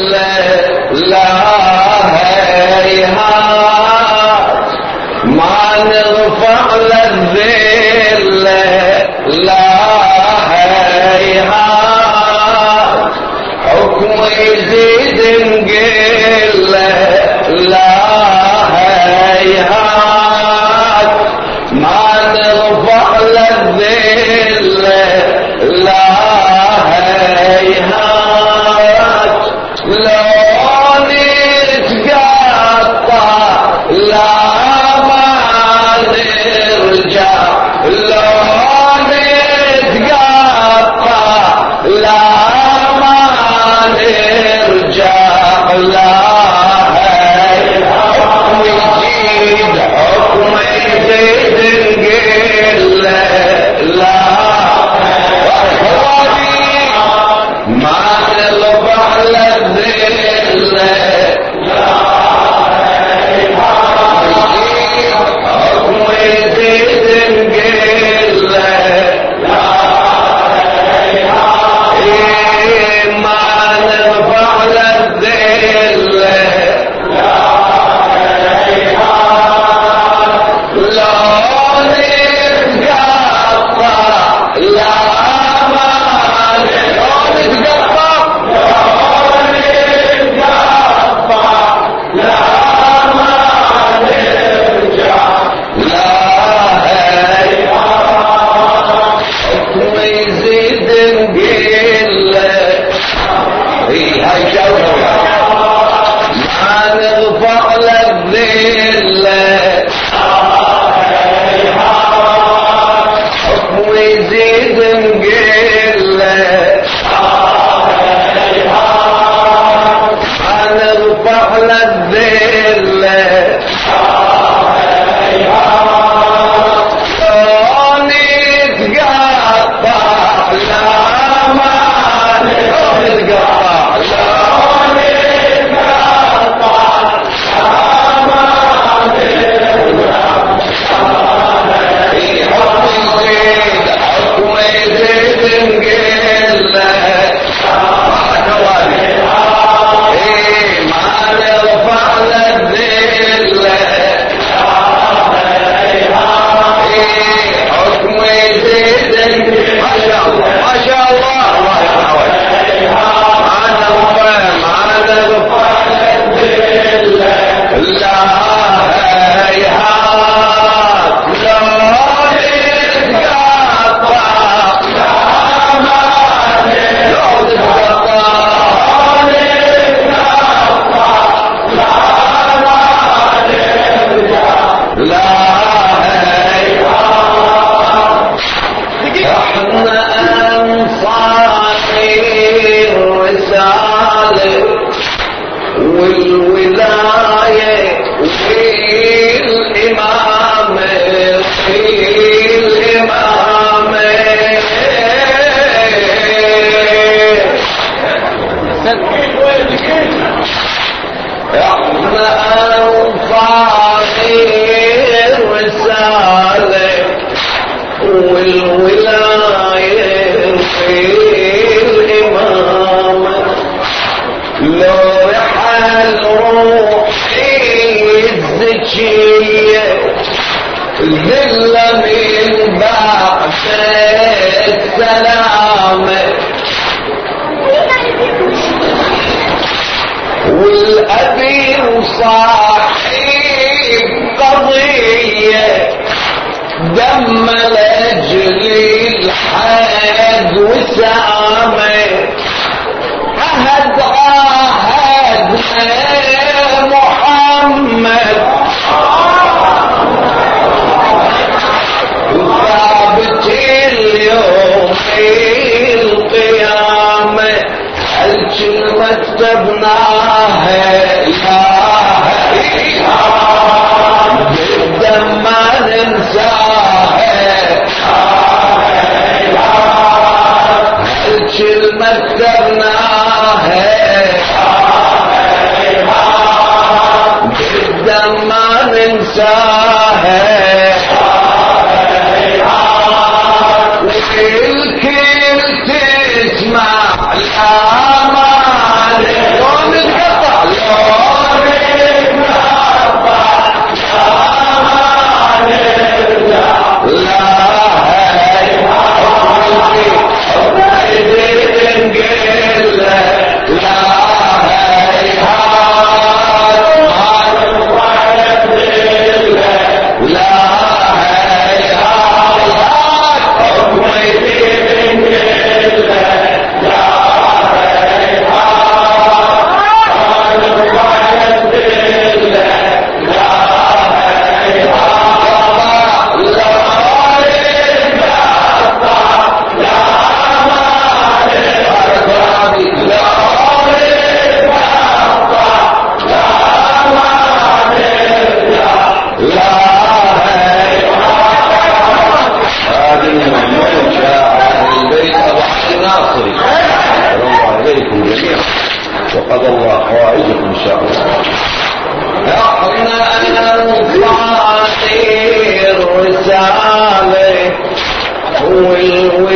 اللہ الشيء الملة من بعد السلام والأبي صاحب قضية دم لأجل الحاد وسامة عهد عهد محمد. وثابت اليوم القيامة. هل رتبناها يا دم ما ننساها. هل مرتبناها قدم ما ننساه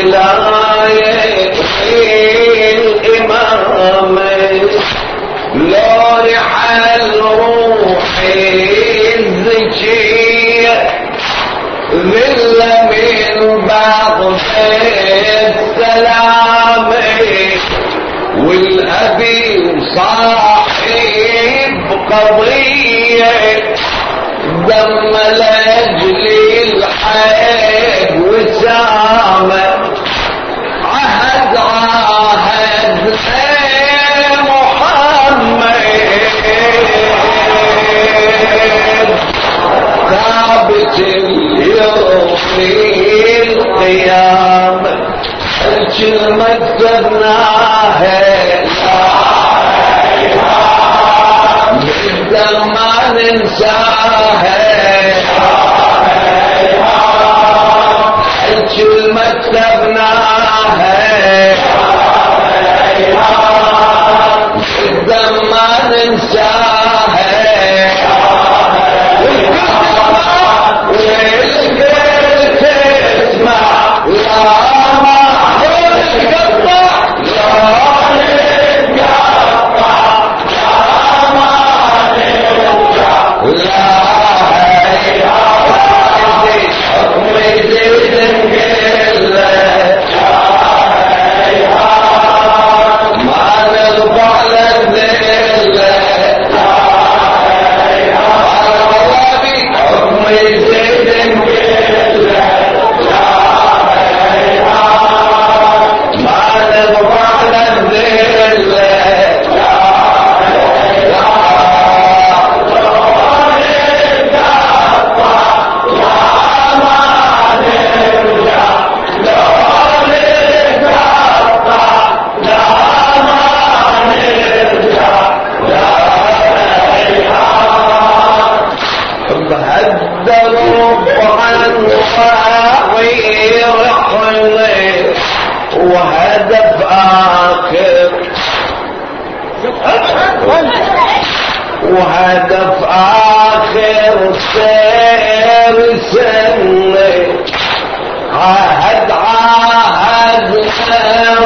والولاية الإمامة لو رحل روحي الزكية ذل من بعض السلامة والأبي صاحب قضية دم لاجل الحياة وسامة عهد عهد محمد. ثابت اليوم القيامة. الكلمة كتبناها نقدر ما ننساها الكلمة كتبناها نقدر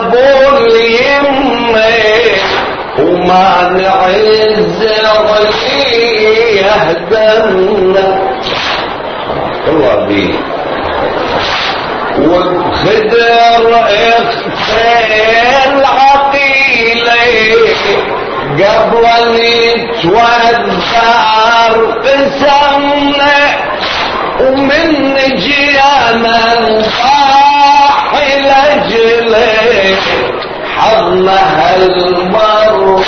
أبو اليمة ومانع الزغل يهدمنا الله بيه وخدر اختيل عقيلي قبل ان يتوذر قسمنا ومن جيانا نصاح لجلي حظنا هالمرء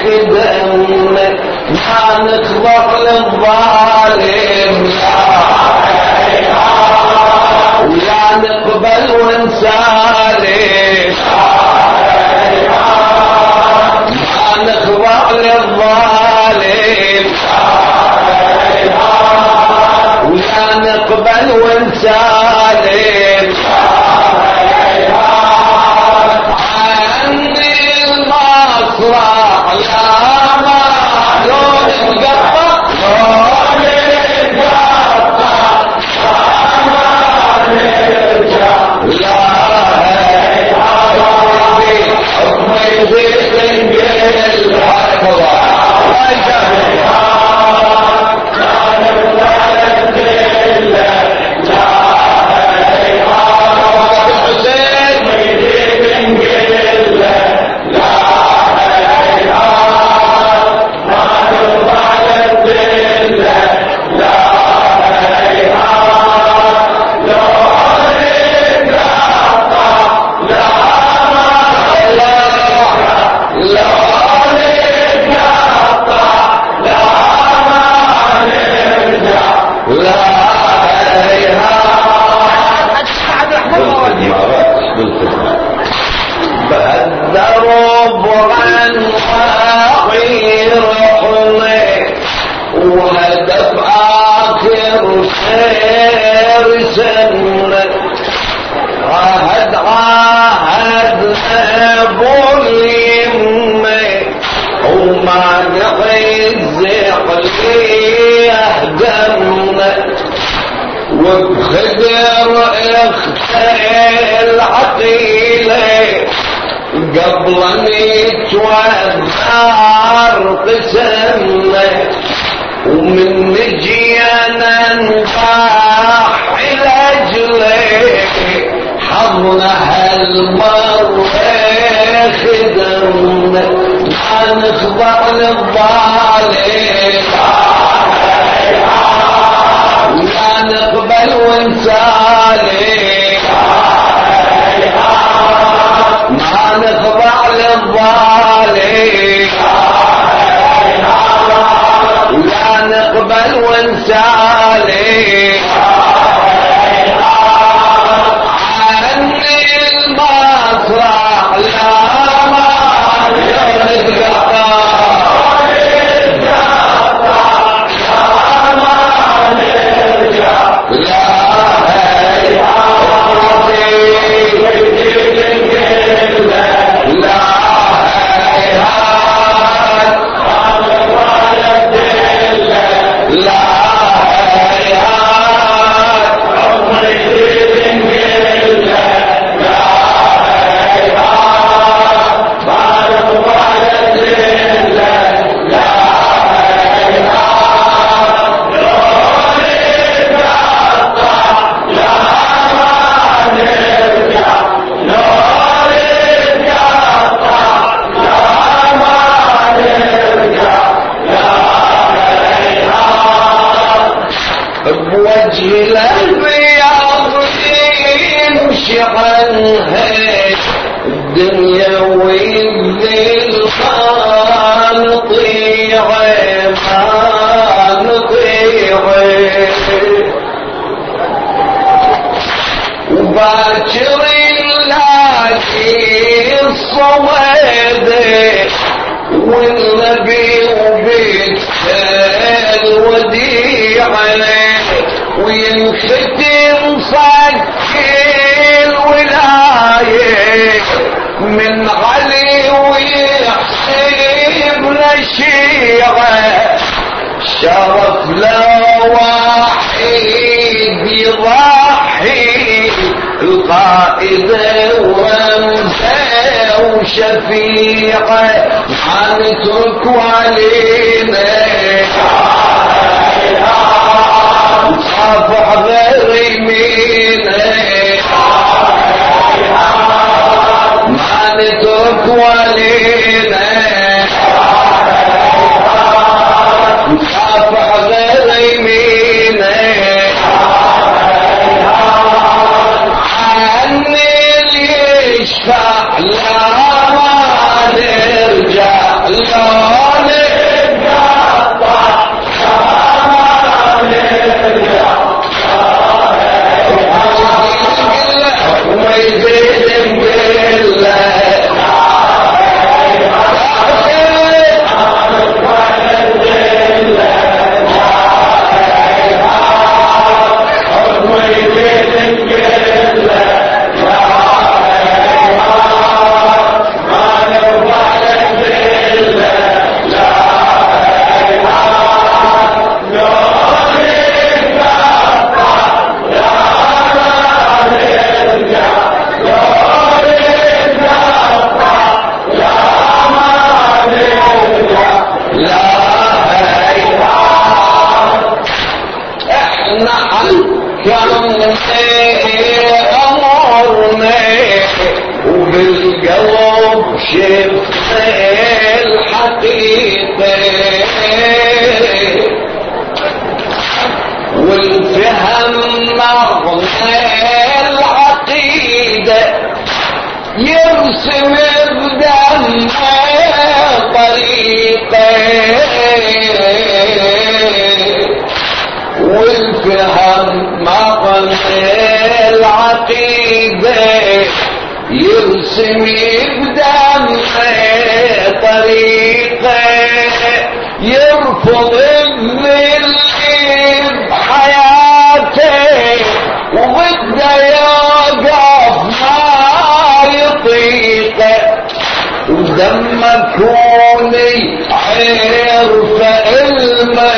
خدمنا ما نخضع للظالم ولا نقبل ونسالم. للظالم ولا نقبل ونسالم. وبخدر أختي العقيلة. قبل أن قسمة ومن نجينا نفاح لاجلك حظنا هالمرة خدمنا ما نخضع للظالم. نقبل ونسالم ما نخضع للظالم لا نقبل ونسالم عني شرف لا واحد يضحي القائد ورمزه وشفيعه حنترك علينا صافح غير يمينه ما نترك لا عرف علما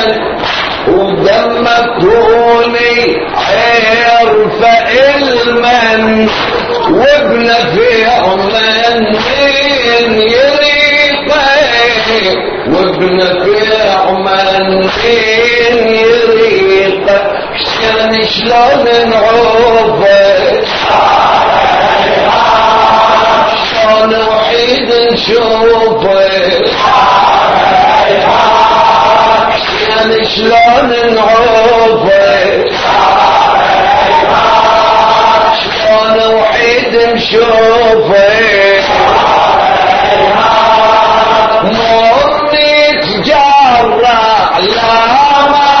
ودمكوني عرف علما وابن في عمان يريقه وابن في عمان يريقه شان شلون نعوفه وحيد نشوفه شان شلون نعوفه شلون وحيد نشوفه مرني تجرع لا ما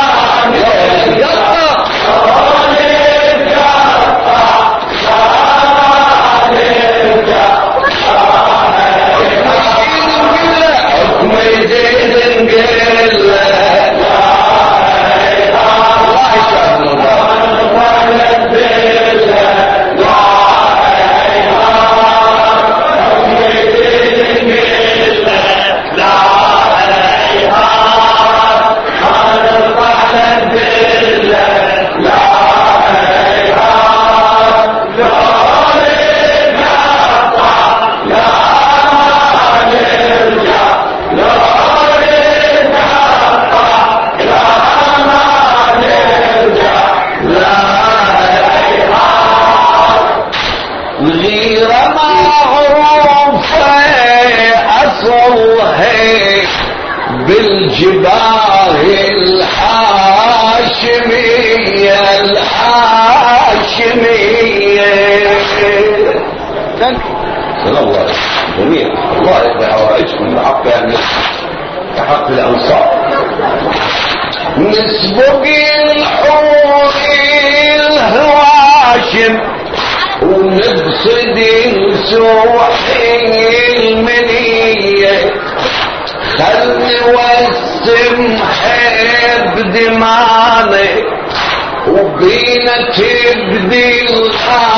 السوح المنية. خل نوسم حب دمانه وبينا تبدي الحاضرية؟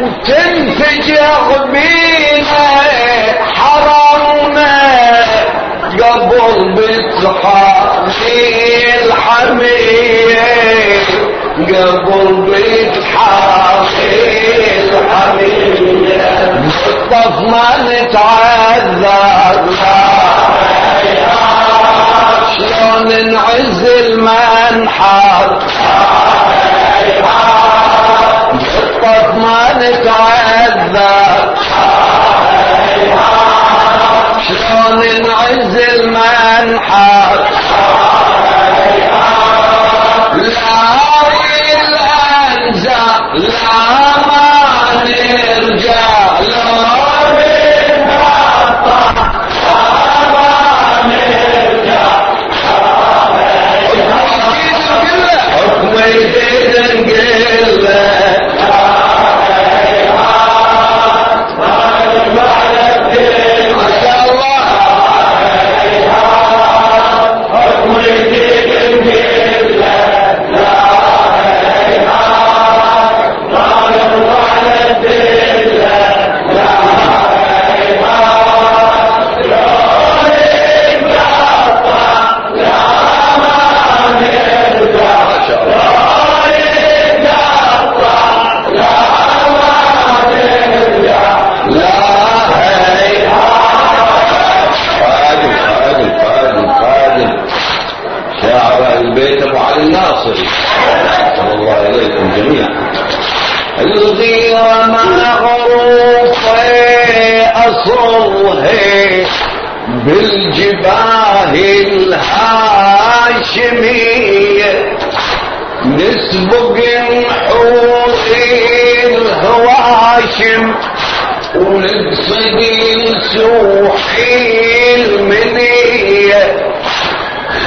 وتنفجر بينا حرمنا قبل بتحامي الحمية. قبل بتحامي ما نتعذر شلون نعز المنحر بالطف ما نتعذر شلون نعز المنحر لا الانزع لا ما نرجع. الهواشم ونقصد السوحي المنية.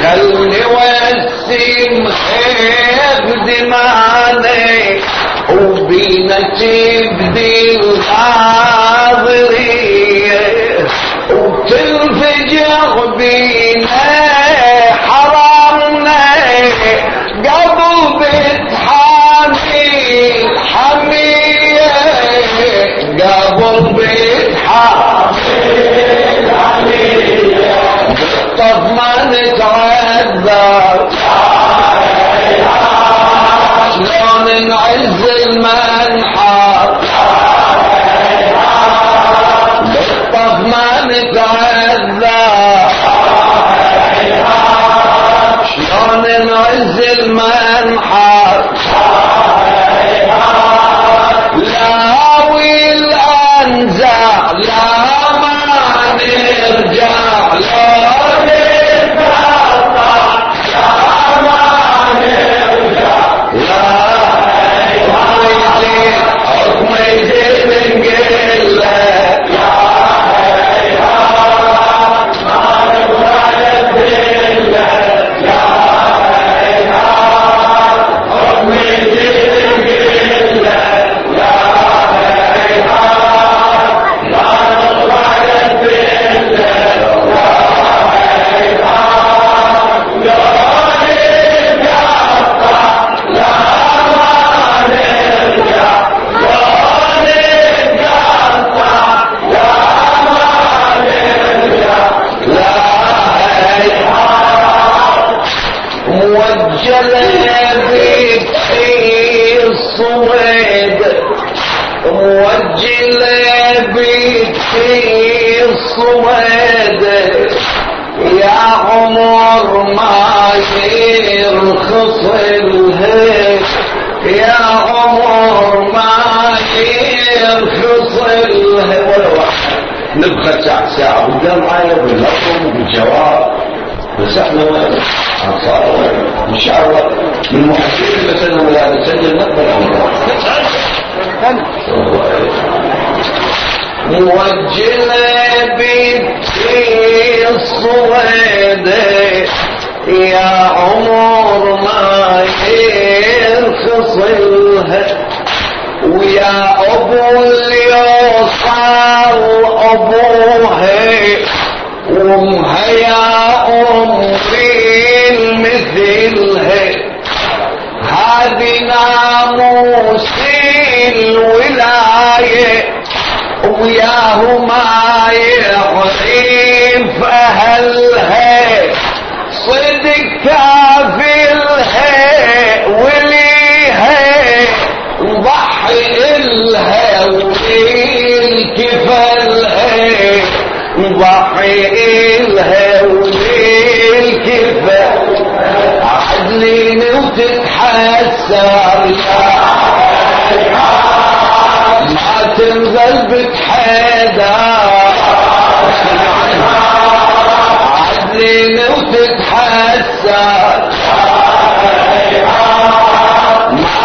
خلني وسم خيب دماني وبينا تبدي الحاضرية. وتنفجر بينا نعز نبقى ساعة ساعة قدام معايا باللطم بالجواب بس إحنا وين ان شاء الله من محسنين مثلا ولا نسجل نقبل عمره موجلة بنتي الصويد يا عمر ما يرخص لها ويا أبو اللي صار ابوها امها يا امي مثلها هذه ناموس الولاية وياه ما يعرف اهلها صدق كافلها وليها ضحي الها وللكفلها ضحي الها وللكفل عدلين وتتحسر. ما تنزل بك حدا عدلين وتتحسر.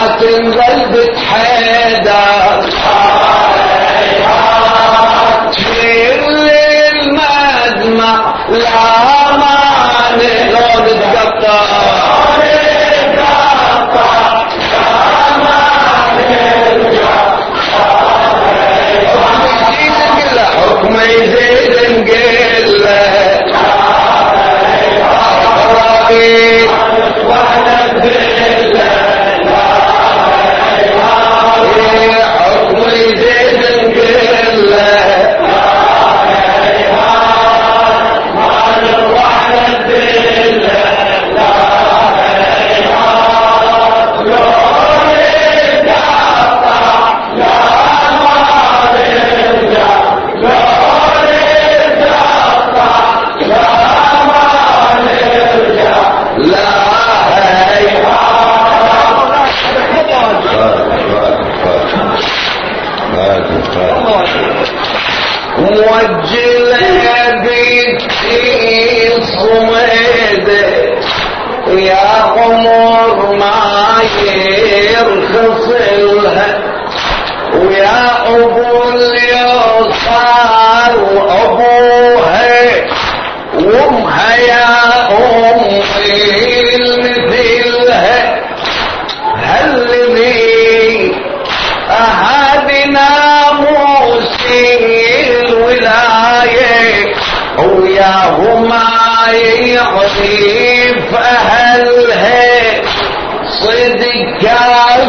ما تنزل بك حدا تشير للمدمع لا ما نقدر نتقطع حكم يزيد نقله ربي حكم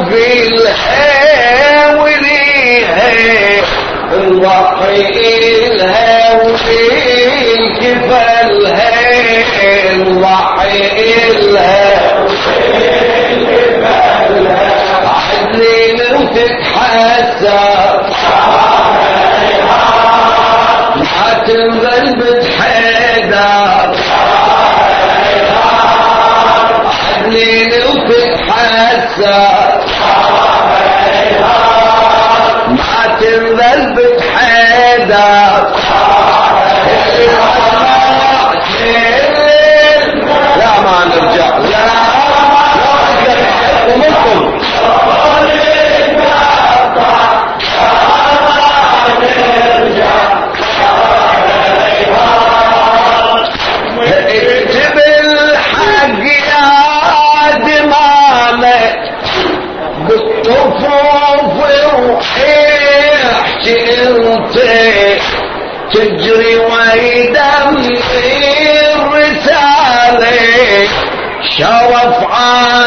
كافلها وليها نضحي إلها وللكفلها نضحي إلها عدلين وتتحسر ما تنزل بتحيدر عدلين وتتحسر تنزل بتحيدر لا ما نرجع لا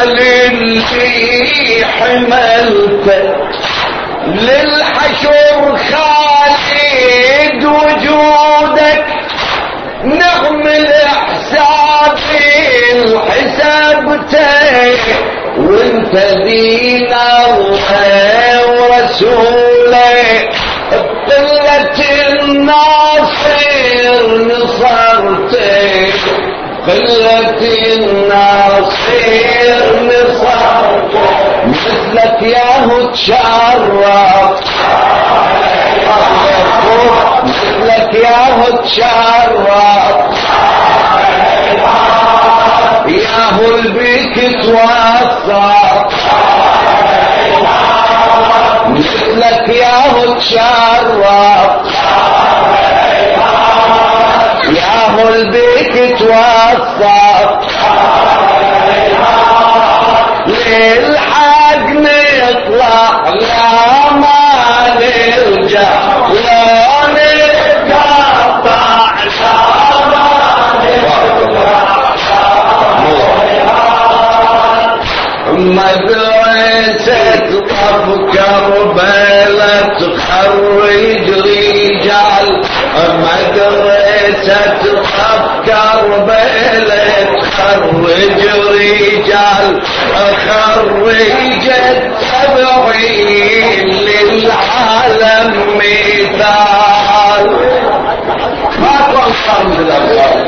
عالي اللي حملته للحشر خالد وجودك نغم الحساب الحسابته وانت دينا ورسوله قلة الناصر نصرته قلة الناصر مثلك ياهو تشرف مثلك ياهو تشرف ياهو البيك توصف مثلك ياهو تشرف ياهو البيك توصف للحق نطلع لا ما نرجع لا نتقطع مدرسة طب كربلة تخرج رجال مدرسة طب كربلة تخرج رجال خرجت سبعين للعالم مثال. ما تنصر من الأبواب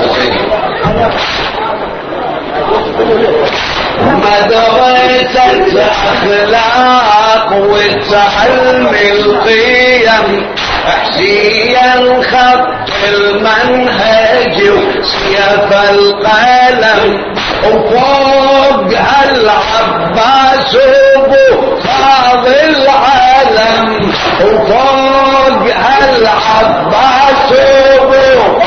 مدرسة أخلاق وتعلم القيم حسيا خط المنهج وسيف القلم. وفوق هالعباس ابو فاض العالم. وفوق هالعباس ابو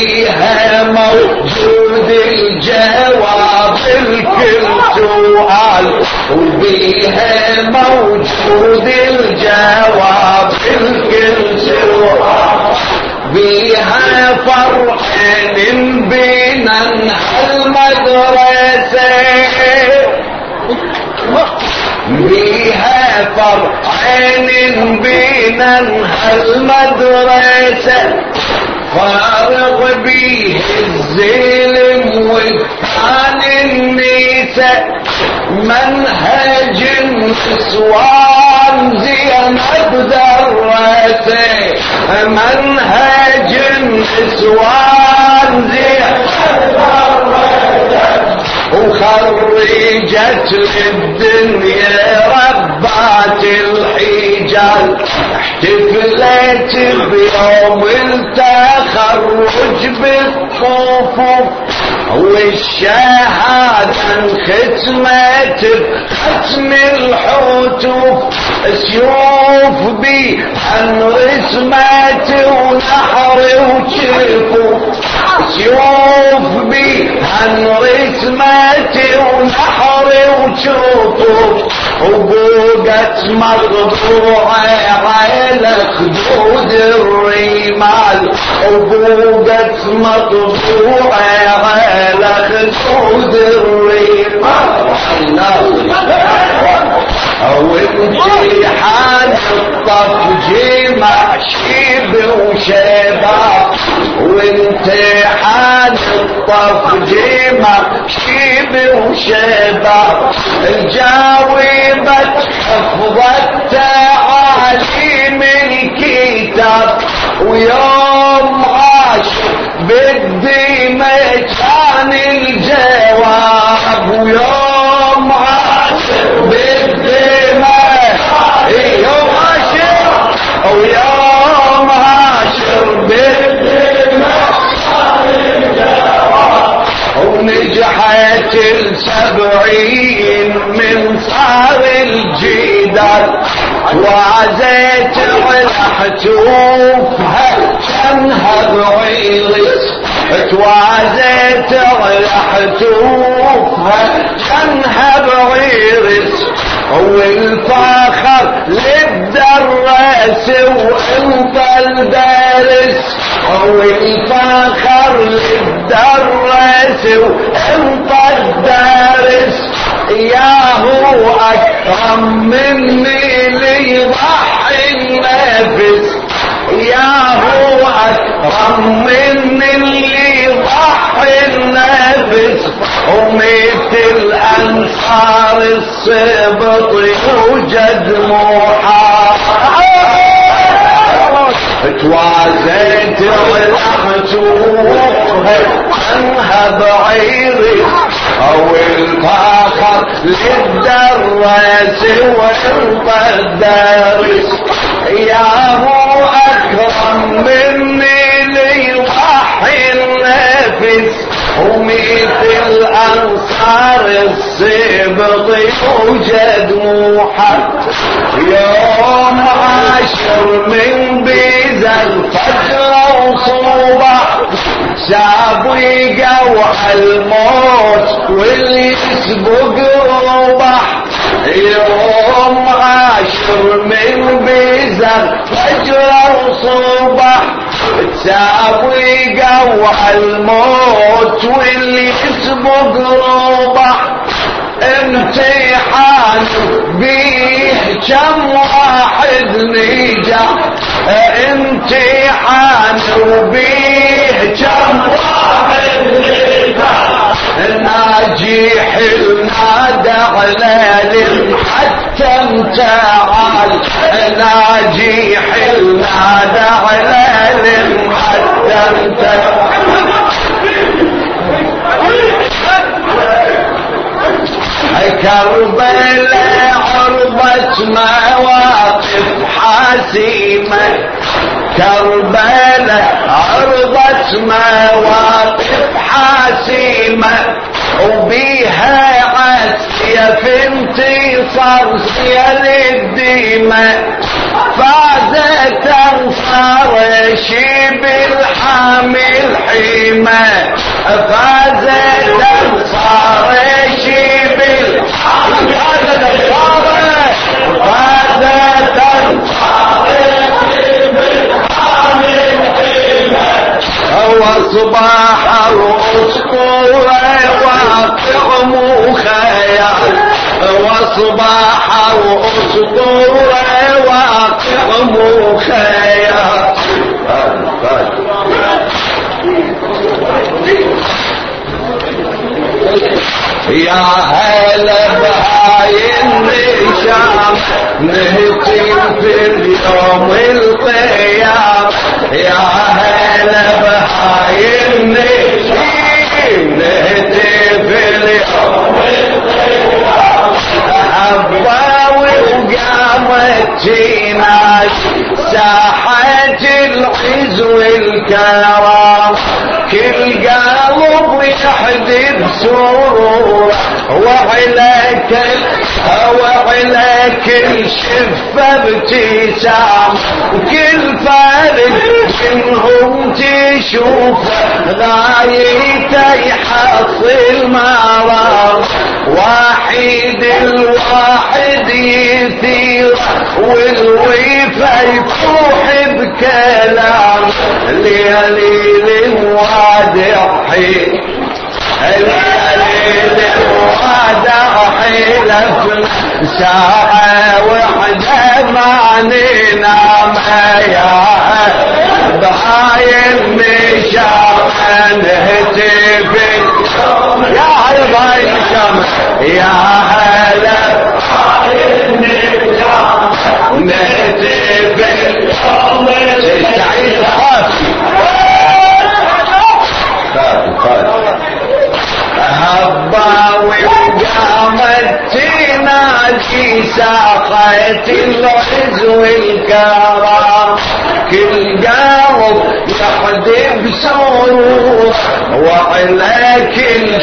وبيها موجود الجواب الكل سؤال وبيها موجود الجواب الكل بيها فرحين بينا المدرسة. بيها فرحين بينا المدرسة. فارغ بيه الزلم والثان النساء منهج نسوان زينب درسه منهج نسوان زينب درسه وخرجت للدنيا ربات الحجال احتفلت بيوم التخرج بالصفوف. والشهادة ختمت ختم الحتوف سيوف بي عن رسمت ونحر وشفوف سيوف بي عن رسمت ونحر وشفوف وبوقت مقطوعة على خدود الرمال. وبوقت مقطوعة الرمال أو امتحان الطف جمع شيب وشباب وامتحان الطف جيمة شيب وشباب جاوبت حفظت تعاليم الكتاب ويوم عاشر بدي مكان الجواب. ويوم ونجحت السبعين من صار الجدار. وعزيت ولحتوفها كانها بعيرس توازيت ولحتوفها كانها بعيرس والفخر للدرس وانت الدارس والفخر للدرس وانت الدارس. يا هو أكرم مني ليضحي النفس. يا هو أكرم مني اللي ضحي النفس. ومثل انصار السبط يوجد محاط توازيت ولحتوها عنها بعيري أو الفاخر للدرس. الدارس يا هو أكرم مني ليضحي النفس. ومثل انصار السبط يوجد موحد يوم عاشر من بيز الفجر وصوبة. سابوا يقوع الموت واللي يسبق ربح يوم عاشر من بيزر فجر وصبح تساوي يقوع الموت واللي يسبق ربح امتحان بيه كم واحد نجا امتحان بيه كم واحد نجا ناجح النادى على حتى امتعال ناجح النادى على حتى امتعال كربلاء عرضة مواقف حاسمة. كربلاء عرضة مواقف حاسمة وبيها عسية في انتصار سير الدماء فازت أنصار شيب الحامل حيمة. فازت أنصار شيب الحامل فازت أنصار وصباح واقع مو خيال وصباح واقع مو خيال يا هلا بهاي النشام نهتم في اليوم القيام يا هلا بهاي النشام نهتم في اليوم القيام حباوي وقامت جيناش ساحة العز والكرام كل قلب يحدد سرور وعليك وعليك الشفة ابتسام كل فارد منهم تشوف غايته يحصل مرام واحد الواحد يثير والويفة يفوح بكلام ليالي الوادع حيلة ساعة وحدة ما ننام يا بهاي النشامة نهتفي يا النشامة يا هلا نهتفي سعيد خافي خافي خافي هباوي وقامت تنادي ساقت العز والكرام كل قلب يحدب سرور وعلى كل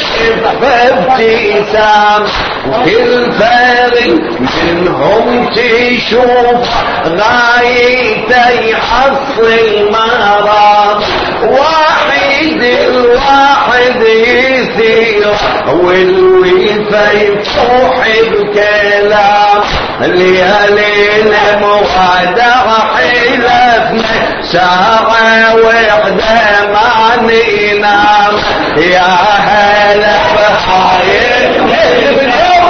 ابتسام وكل فارق منهم تشوف غايته يحصل مرام واحد الواحد يثير والويفة يفوح بكلام ليالينا موعدة حلفنا ساعة وحدة ما ننام. يا هلا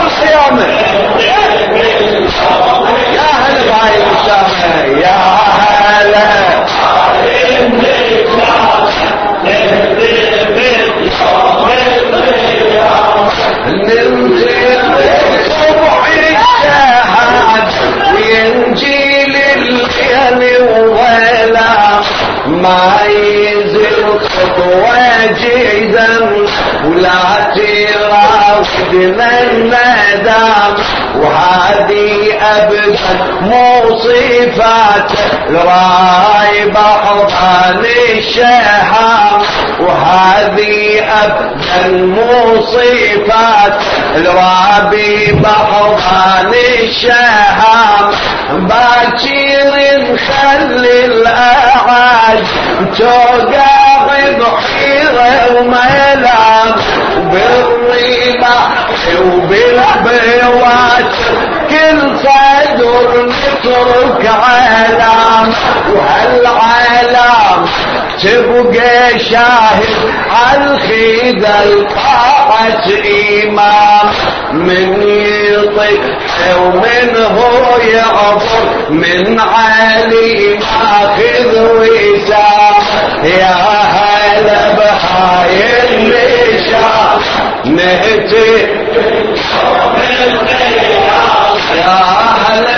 الصيامة يا هلا الشامة يا ما يزل خطوة ولا تراودنا الندام وهذه ابدا مو صفات الراي بحضان الشهام. وهذه ابدا مو صفات الرابي الشهام. باكر نخلي الاعاج توقع بحيرة وملام بالريبة وبالبوات كل صدر نترك علام وهالعلام تبقى شاهد عالخيد الطاعة إمام من يطيق ومن هو يعبر من علي ماخذ وسام يا هلا بهاي النشام نهتي يا هلا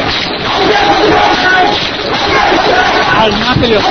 الحال اليوم